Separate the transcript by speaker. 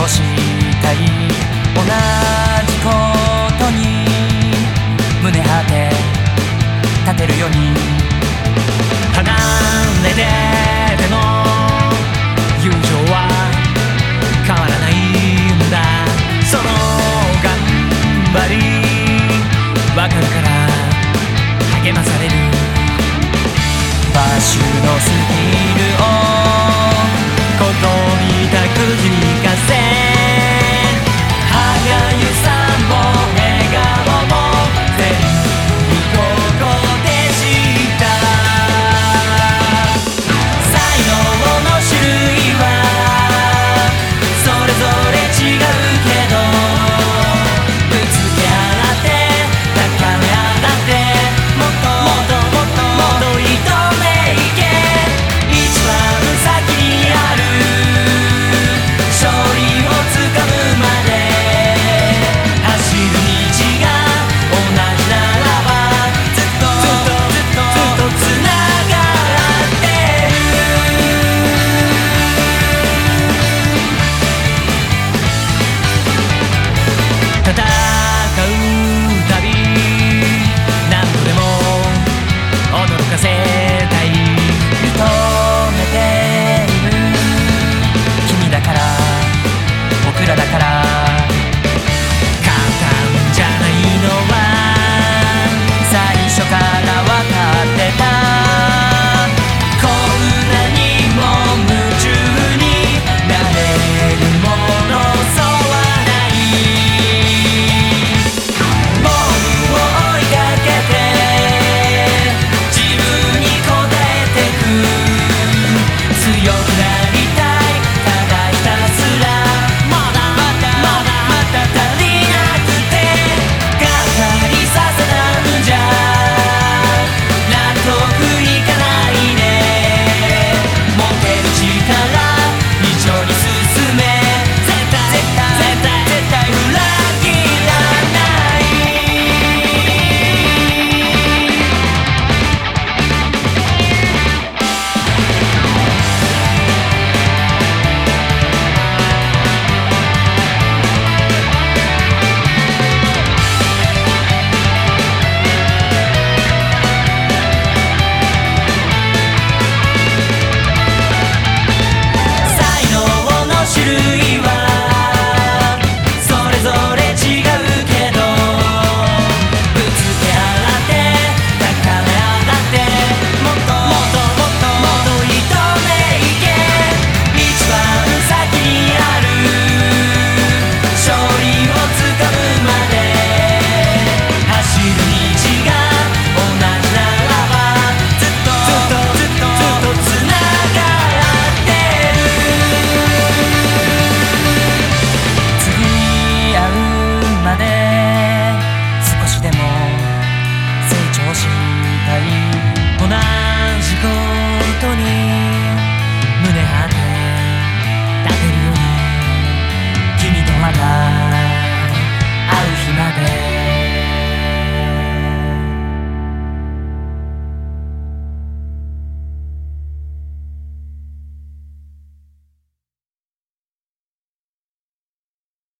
Speaker 1: 同じことに胸張って立てるように離れてても友情は変わらないんだ。その頑張りわかるから励まされる場所の好き